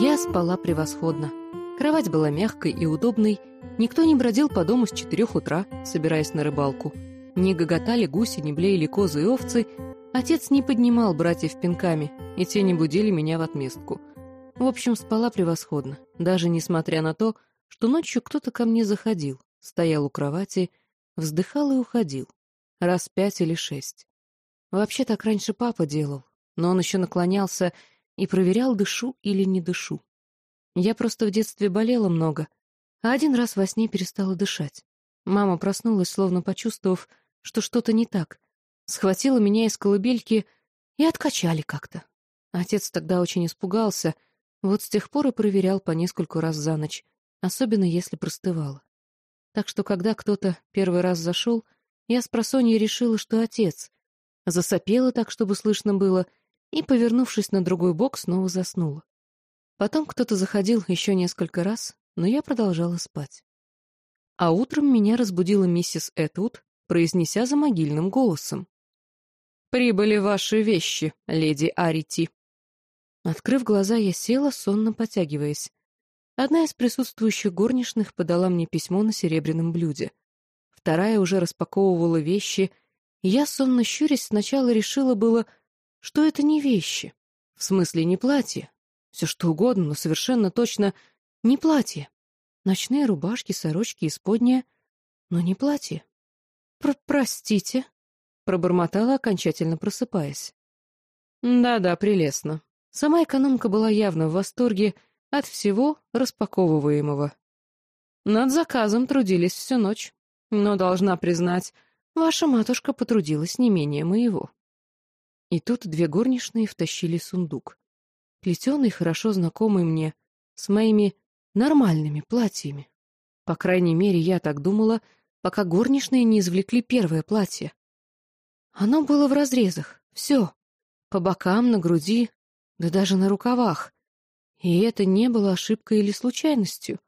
Я спала превосходно. Кровать была мягкой и удобной, никто не бродил по дому с четырех утра, собираясь на рыбалку. Не гоготали гуси, не блеяли козы и овцы, отец не поднимал братьев пинками, и те не будили меня в отместку. В общем, спала превосходно, даже несмотря на то, что ночью кто-то ко мне заходил, стоял у кровати, вздыхал и уходил. Раз пять или шесть. Вообще так раньше папа делал, но он еще наклонялся и проверял, дышу или не дышу. Я просто в детстве болела много, а один раз во сне перестала дышать. Мама проснулась, словно почувствовав, что что-то не так. Схватила меня из колыбельки и откачали как-то. Отец тогда очень испугался, вот с тех пор и проверял по нескольку раз за ночь, особенно если простывала. Так что, когда кто-то первый раз зашел, я с просонья решила, что отец. Засопела так, чтобы слышно было, и, повернувшись на другой бок, снова заснула. Потом кто-то заходил еще несколько раз, но я продолжала спать. А утром меня разбудила миссис Этвуд, произнеся за могильным голосом. «Прибыли ваши вещи, леди Арити». Открыв глаза, я села, сонно потягиваясь. Одна из присутствующих горничных подала мне письмо на серебряном блюде. Вторая уже распаковывала вещи, и я, сонно щурясь, сначала решила было, что это не вещи. В смысле, не платье. Все что угодно, но совершенно точно не платье. Ночные рубашки, сорочки, исподние, но не платье. Про «Простите», — пробормотала, окончательно просыпаясь. «Да-да, прелестно». Сама экономка была явно в восторге от всего распаковываемого. Над заказом трудились всю ночь, но, должна признать, ваша матушка потрудилась не менее моего. И тут две горничные втащили сундук. Плетеный, хорошо знакомый мне, с моими нормальными платьями. По крайней мере, я так думала, пока горничные не извлекли первое платье. Оно было в разрезах, все. По бокам, на груди, да даже на рукавах. И это не было ошибкой или случайностью.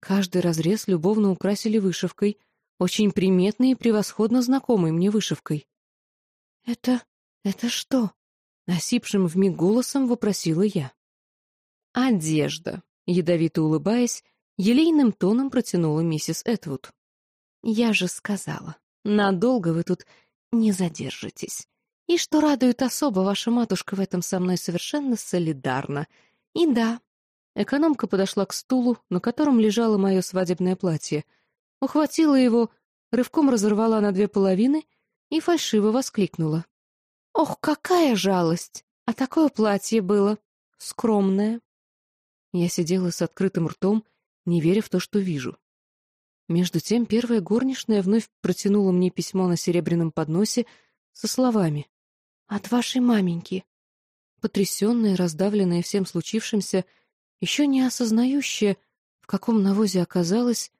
Каждый разрез любовно украсили вышивкой, очень приметной и превосходно знакомой мне вышивкой. «Это «Это что?» — насипшим вмиг голосом вопросила я. «Одежда», — ядовито улыбаясь, елейным тоном протянула миссис Этвуд. «Я же сказала, надолго вы тут не задержитесь. И что радует особо, ваша матушка в этом со мной совершенно солидарна. И да». Экономка подошла к стулу, на котором лежало мое свадебное платье, ухватила его, рывком разорвала на две половины и фальшиво воскликнула. Ох, какая жалость! А такое платье было. Скромное. Я сидела с открытым ртом, не веря в то, что вижу. Между тем первая горничная вновь протянула мне письмо на серебряном подносе со словами «От вашей маменьки». Потрясенная, раздавленная всем случившимся, еще не осознающая, в каком навозе оказалась,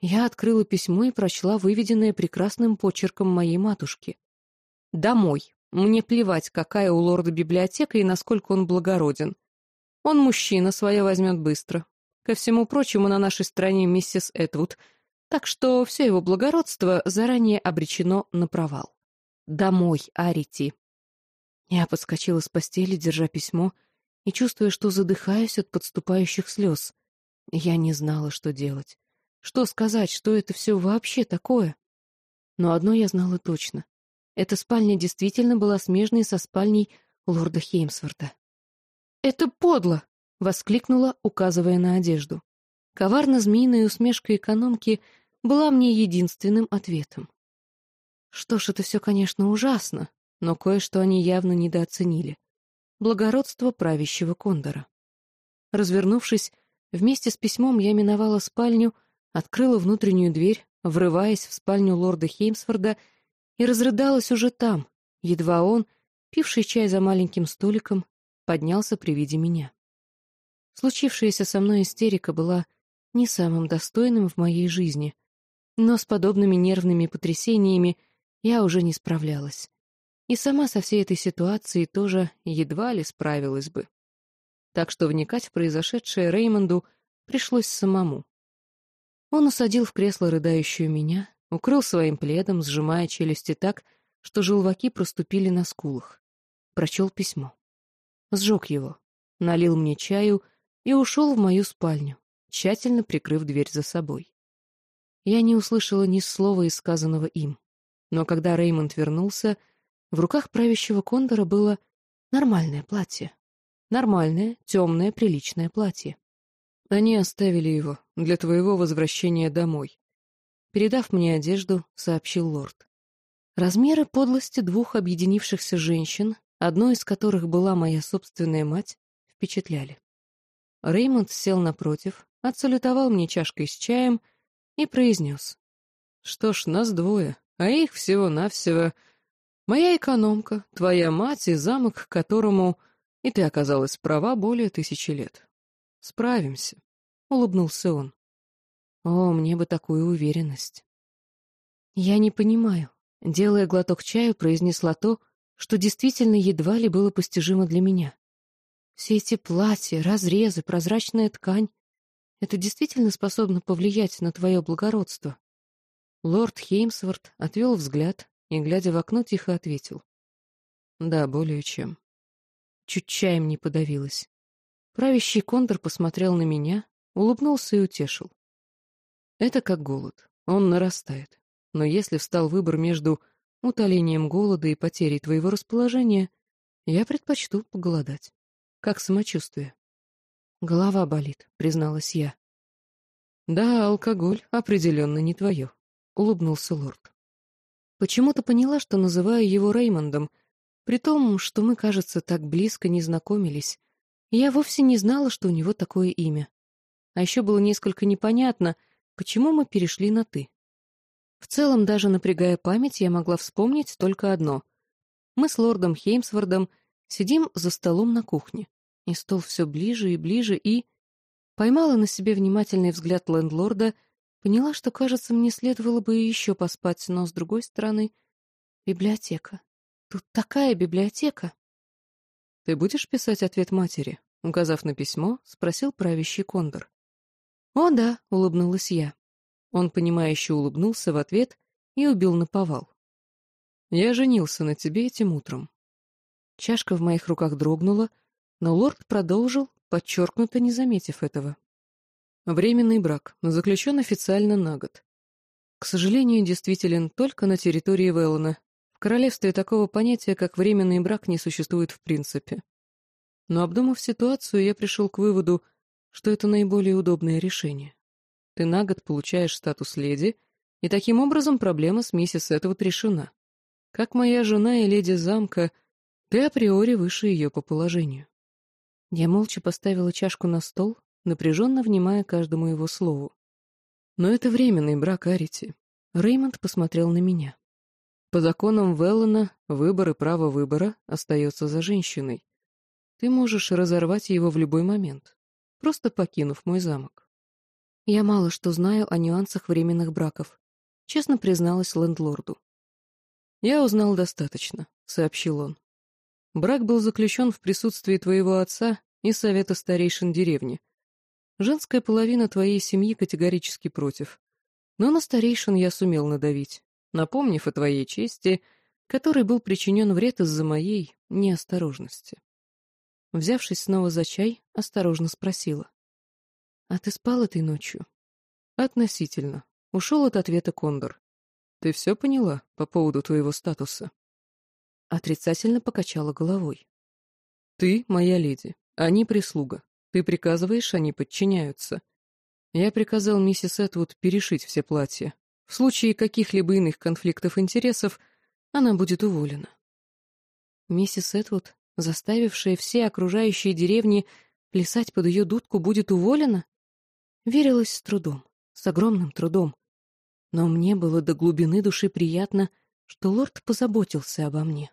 я открыла письмо и прочла выведенное прекрасным почерком моей матушки. «Домой». Мне плевать, какая у лорда библиотека и насколько он благороден. Он мужчина, свое возьмет быстро. Ко всему прочему, на нашей стороне миссис Этвуд, так что все его благородство заранее обречено на провал. Домой, Арити. Я подскочила с постели, держа письмо, и чувствуя, что задыхаюсь от подступающих слез. Я не знала, что делать. Что сказать, что это все вообще такое? Но одно я знала точно. Эта спальня действительно была смежной со спальней лорда Хеймсворта. «Это подло!» — воскликнула, указывая на одежду. Коварно-змеиная усмешка экономки была мне единственным ответом. Что ж, это все, конечно, ужасно, но кое-что они явно недооценили. Благородство правящего кондора. Развернувшись, вместе с письмом я миновала спальню, открыла внутреннюю дверь, врываясь в спальню лорда Хеймсфорда и разрыдалась уже там, едва он, пивший чай за маленьким столиком, поднялся при виде меня. Случившаяся со мной истерика была не самым достойным в моей жизни, но с подобными нервными потрясениями я уже не справлялась. И сама со всей этой ситуацией тоже едва ли справилась бы. Так что вникать в произошедшее Реймонду пришлось самому. Он усадил в кресло рыдающую меня, Укрыл своим пледом, сжимая челюсти так, что желваки проступили на скулах. Прочел письмо. Сжег его, налил мне чаю и ушел в мою спальню, тщательно прикрыв дверь за собой. Я не услышала ни слова сказанного им, но когда Реймонд вернулся, в руках правящего кондора было нормальное платье. Нормальное, темное, приличное платье. Они оставили его для твоего возвращения домой. Передав мне одежду, сообщил лорд. Размеры подлости двух объединившихся женщин, одной из которых была моя собственная мать, впечатляли. Реймонд сел напротив, отсалютовал мне чашкой с чаем и произнес. «Что ж, нас двое, а их всего-навсего моя экономка, твоя мать и замок, к которому, и ты оказалась права, более тысячи лет. Справимся», — улыбнулся он. «О, мне бы такую уверенность». «Я не понимаю», — делая глоток чаю, произнесла то, что действительно едва ли было постижимо для меня. Все эти платья, разрезы, прозрачная ткань — это действительно способно повлиять на твое благородство. Лорд Хеймсворт отвел взгляд и, глядя в окно, тихо ответил. Да, более чем. Чуть чаем не подавилась. Правящий контур посмотрел на меня, улыбнулся и утешил. Это как голод. Он нарастает. Но если встал выбор между утолением голода и потерей твоего расположения, я предпочту поголодать. Как самочувствие? Голова болит, призналась я. Да, алкоголь определенно не твое, улыбнулся лорд. Почему-то поняла, что называю его Реймондом, при том, что мы, кажется, так близко не знакомились. я вовсе не знала, что у него такое имя. А еще было несколько непонятно, почему мы перешли на «ты». В целом, даже напрягая память, я могла вспомнить только одно. Мы с лордом Хеймсвордом сидим за столом на кухне, и стол все ближе и ближе, и... Поймала на себе внимательный взгляд лендлорда, поняла, что, кажется, мне следовало бы еще поспать, но, с другой стороны, библиотека. Тут такая библиотека. «Ты будешь писать ответ матери?» Указав на письмо, спросил правящий кондор. «О, да», — улыбнулась я. Он, понимающе улыбнулся в ответ и убил наповал. «Я женился на тебе этим утром». Чашка в моих руках дрогнула, но лорд продолжил, подчеркнуто не заметив этого. Временный брак заключен официально на год. К сожалению, действителен только на территории Веллона. В королевстве такого понятия, как временный брак, не существует в принципе. Но обдумав ситуацию, я пришел к выводу, что это наиболее удобное решение. Ты на год получаешь статус леди, и таким образом проблема с миссис Этвуд решена. Как моя жена и леди замка, ты априори выше ее по положению. Я молча поставила чашку на стол, напряженно внимая каждому его слову. Но это временный брак Арити. Реймонд посмотрел на меня. По законам Веллана выбор и право выбора остается за женщиной. Ты можешь разорвать его в любой момент, просто покинув мой замок. Я мало что знаю о нюансах временных браков, честно призналась лендлорду. Я узнал достаточно, сообщил он. Брак был заключен в присутствии твоего отца и совета старейшин деревни. Женская половина твоей семьи категорически против. Но на старейшин я сумел надавить, напомнив о твоей чести, которой был причинен вред из-за моей неосторожности. Взявшись снова за чай, осторожно спросила. «А ты спал этой ночью?» «Относительно. Ушел от ответа Кондор. Ты все поняла по поводу твоего статуса?» Отрицательно покачала головой. «Ты моя леди, они прислуга. Ты приказываешь, они подчиняются. Я приказал миссис Этвуд перешить все платья. В случае каких-либо иных конфликтов интересов она будет уволена». Миссис Этвуд, заставившая все окружающие деревни плясать под ее дудку, будет уволена? Верилось с трудом, с огромным трудом. Но мне было до глубины души приятно, что лорд позаботился обо мне.